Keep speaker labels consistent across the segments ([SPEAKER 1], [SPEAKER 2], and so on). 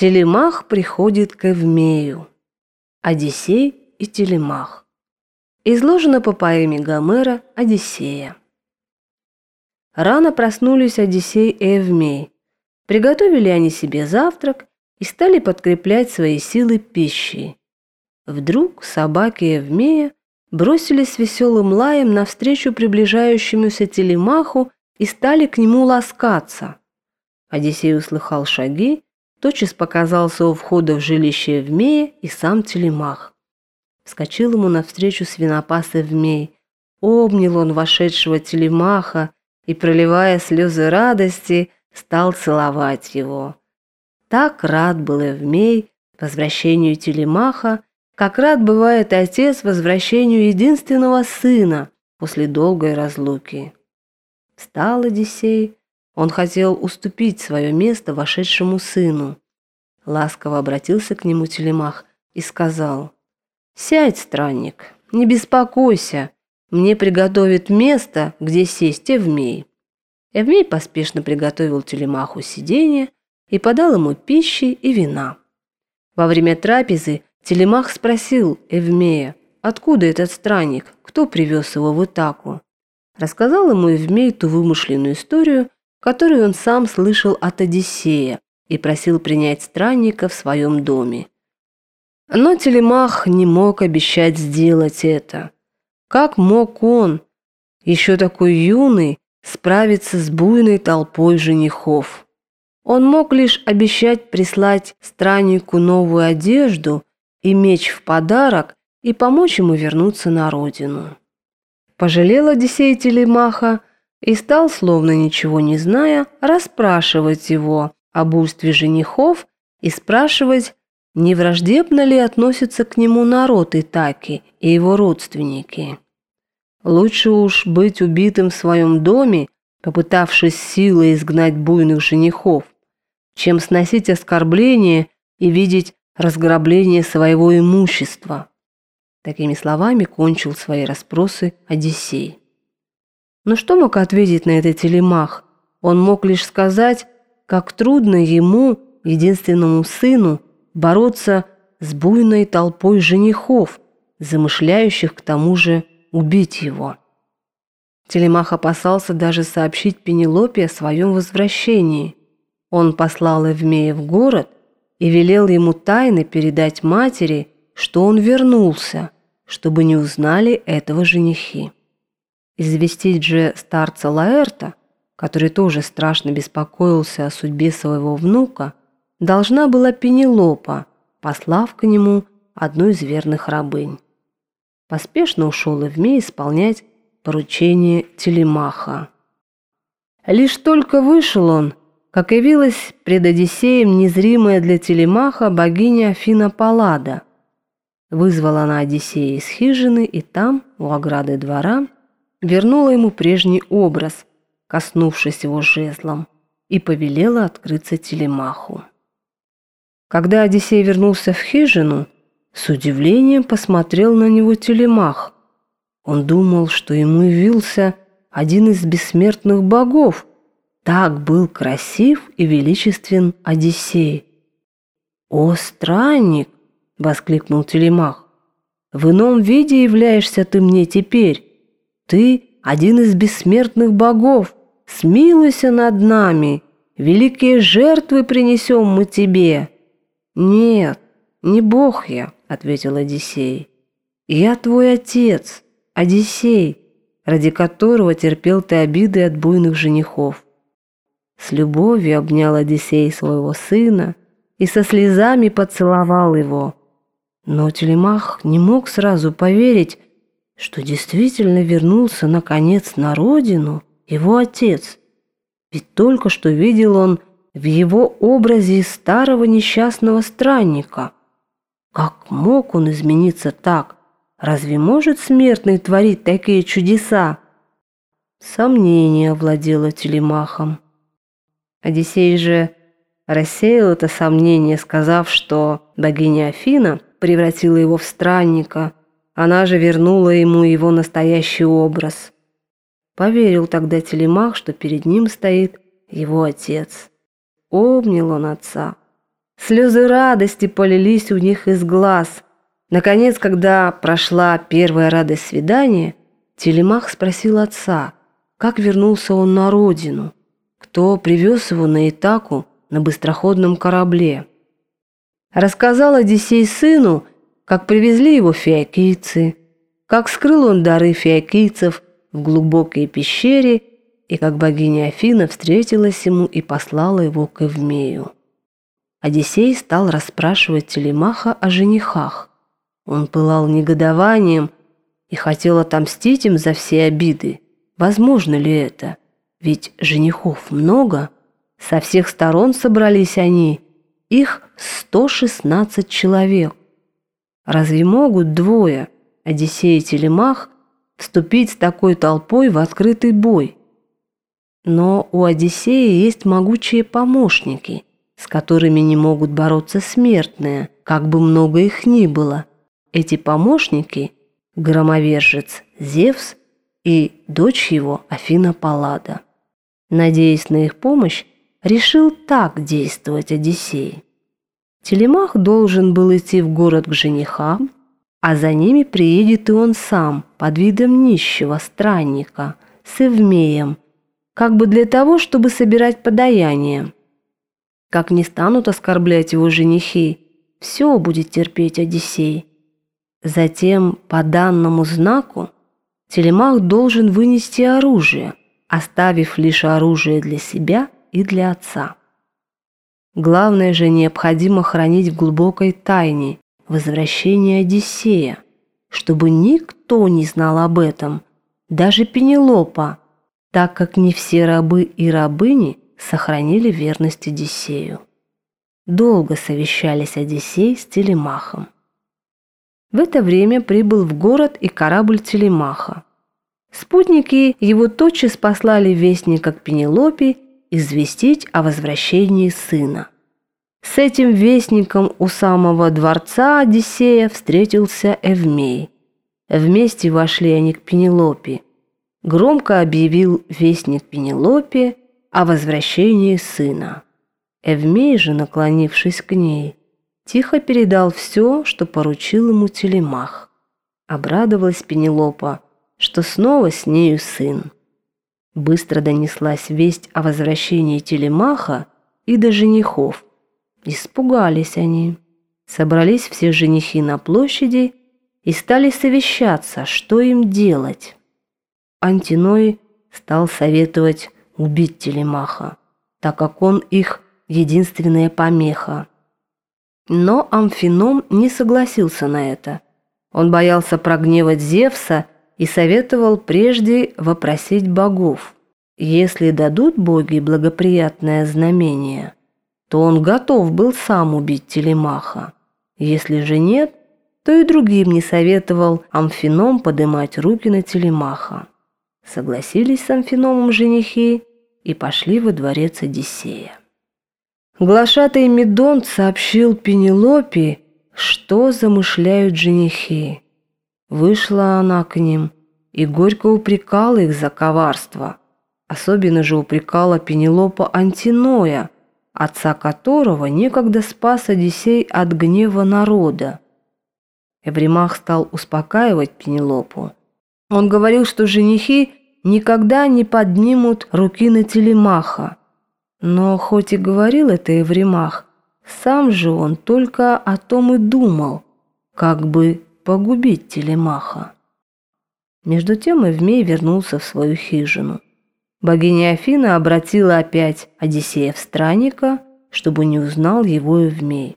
[SPEAKER 1] Телемах приходит к Эвмею. Одиссей и Телемах. Изложено по поэме Гомера «Одиссея». Рано проснулись Одиссей и Эвмей. Приготовили они себе завтрак и стали подкреплять свои силы пищей. Вдруг собаки Эвмея бросились веселым лаем навстречу приближающемуся телемаху и стали к нему ласкаться. Одиссей услыхал шаги, тотчас показался у входа в жилище Эвмея и сам телемах. Вскочил ему навстречу свинопас Эвмей. Обнял он вошедшего телемаха и, проливая слезы радости, стал целовать его. Так рад был Эвмей возвращению телемаха, как рад бывает отец возвращению единственного сына после долгой разлуки. Встал Одиссей, он хотел уступить свое место вошедшему сыну. Ласково обратился к нему Телемах и сказал, «Сядь, странник, не беспокойся, мне приготовит место, где сесть Эвмей». Эвмей поспешно приготовил Телемаху сиденье и подал ему пищи и вина. Во время трапезы Телемах спросил Эвмея, откуда этот странник, кто привез его в Итаку. Рассказал ему Эвмей ту вымышленную историю, которую он сам слышал от Одиссея и просил принять странника в своем доме. Но Телемах не мог обещать сделать это. Как мог он, еще такой юный, справиться с буйной толпой женихов? Он мог лишь обещать прислать страннику новую одежду и меч в подарок и помочь ему вернуться на родину. Пожалел Одиссей Телемаха и стал, словно ничего не зная, расспрашивать его об буйстве женихов и спрашивать, не враждебно ли относятся к нему народ Итаки и его родственники. Лучше уж быть убитым в своем доме, попытавшись силой изгнать буйных женихов, чем сносить оскорбления и видеть разграбление своего имущества. Такими словами кончил свои расспросы Одиссей. Но что мог ответить на это телемах? Он мог лишь сказать, как трудно ему, единственному сыну, бороться с буйной толпой женихов, замышляющих к тому же убить его. Телемах опасался даже сообщить Пенелопе о своем возвращении. Он послал Эвмея в город и велел ему тайно передать матери, что он вернулся, чтобы не узнали этого женихи. Известить же старца Лаэрта, который тоже страшно беспокоился о судьбе своего внука, должна была Пенелопа, послав к нему одну из верных рабынь. Поспешно ушел Эвмей исполнять поручение Телемаха. Лишь только вышел он, как явилась пред Одиссеем незримая для Телемаха богиня Афина Паллада. Вызвала она Одиссея из хижины, и там, у ограды двора, вернула ему прежний образ, коснувшись его жезлом, и повелела открыться телемаху. Когда Одиссей вернулся в хижину, с удивлением посмотрел на него телемах. Он думал, что ему явился один из бессмертных богов. Так был красив и величествен Одиссей. «О, странник!» — воскликнул телемах. «В ином виде являешься ты мне теперь. Ты один из бессмертных богов. Смилуйся над нами. Великие жертвы принесем мы тебе». «Нет, не бог я», — ответил Одиссей. «Я твой отец, Одиссей, ради которого терпел ты обиды от буйных женихов». С любовью обнял Одиссей своего сына и со слезами поцеловал его. Но Телемах не мог сразу поверить, что действительно вернулся наконец на родину его отец. Ведь только что видел он в его образе старого несчастного странника. Как мог он измениться так? Разве может смертный творить такие чудеса? Сомнение овладело телемахом. Одиссей же рассеял это сомнение, сказав, что богиня Афина превратила его в странника – она же вернула ему его настоящий образ. Поверил тогда Телемах, что перед ним стоит его отец. Обнял он отца, Слезы радости полились у них из глаз. Наконец, когда прошла первая радость свидания, Телемах спросил отца, как вернулся он на родину, кто привез его на Итаку на быстроходном корабле. Рассказал Одиссей сыну, как привезли его фиокийцы, как скрыл он дары фиокийцев в глубокой пещере и как богиня Афина встретилась ему и послала его к Эвмею. Одиссей стал расспрашивать Телемаха о женихах. Он пылал негодованием и хотел отомстить им за все обиды. Возможно ли это? Ведь женихов много. Со всех сторон собрались они. Их 116 человек. Разве могут двое, Одиссей и Телемах, вступить с такой толпой в открытый бой? Но у Одиссея есть могучие помощники – с которыми не могут бороться смертные, как бы много их ни было. Эти помощники – громовержец Зевс и дочь его Афина Паллада. Надеясь на их помощь, решил так действовать Одиссей. Телемах должен был идти в город к женихам, а за ними приедет и он сам под видом нищего странника с Эвмеем, как бы для того, чтобы собирать подаяние. Как не станут оскорблять его женихи, все будет терпеть Одиссей. Затем, по данному знаку, Телемах должен вынести оружие, оставив лишь оружие для себя и для отца. Главное же необходимо хранить в глубокой тайне возвращение Одиссея, чтобы никто не знал об этом, даже Пенелопа, так как не все рабы и рабыни сохранили верность Одиссею. Долго совещались Одиссей с Телемахом. В это время прибыл в город и корабль Телемаха. Спутники его тотчас послали вестника к Пенелопе известить о возвращении сына. С этим вестником у самого дворца Одиссея встретился Эвмей. Вместе вошли они к Пенелопе. Громко объявил вестник Пенелопе о возвращении сына. Эвмей же, наклонившись к ней, тихо передал все, что поручил ему Телемах. Обрадовалась Пенелопа, что снова с нею сын. Быстро донеслась весть о возвращении Телемаха и до женихов. Испугались они. Собрались все женихи на площади и стали совещаться, что им делать. Антиной стал советовать убить Телемаха, так как он их единственная помеха. Но Амфином не согласился на это. Он боялся прогневать Зевса и советовал прежде вопросить богов. Если дадут боги благоприятное знамение, то он готов был сам убить Телемаха. Если же нет, то и другим не советовал Амфином подымать руки на Телемаха. Согласились с Амфиномом женихи и пошли во дворец Одиссея. Глашатый Медон сообщил Пенелопе, что замышляют женихи. Вышла она к ним и горько упрекала их за коварство. Особенно же упрекала Пенелопа Антиноя, отца которого некогда спас Одиссей от гнева народа. Эвримах стал успокаивать Пенелопу. Он говорил, что женихи никогда не поднимут руки на Телемаха. Но хоть и говорил это Евремах, сам же он только о том и думал, как бы погубить Телемаха. Между тем Эвмей вернулся в свою хижину. Богиня Афина обратила опять Одиссея в странника, чтобы не узнал его Эвмей.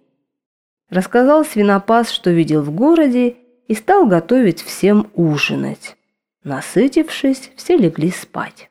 [SPEAKER 1] Рассказал свинопас, что видел в городе, и стал готовить всем ужинать. Насытившись, все легли спать.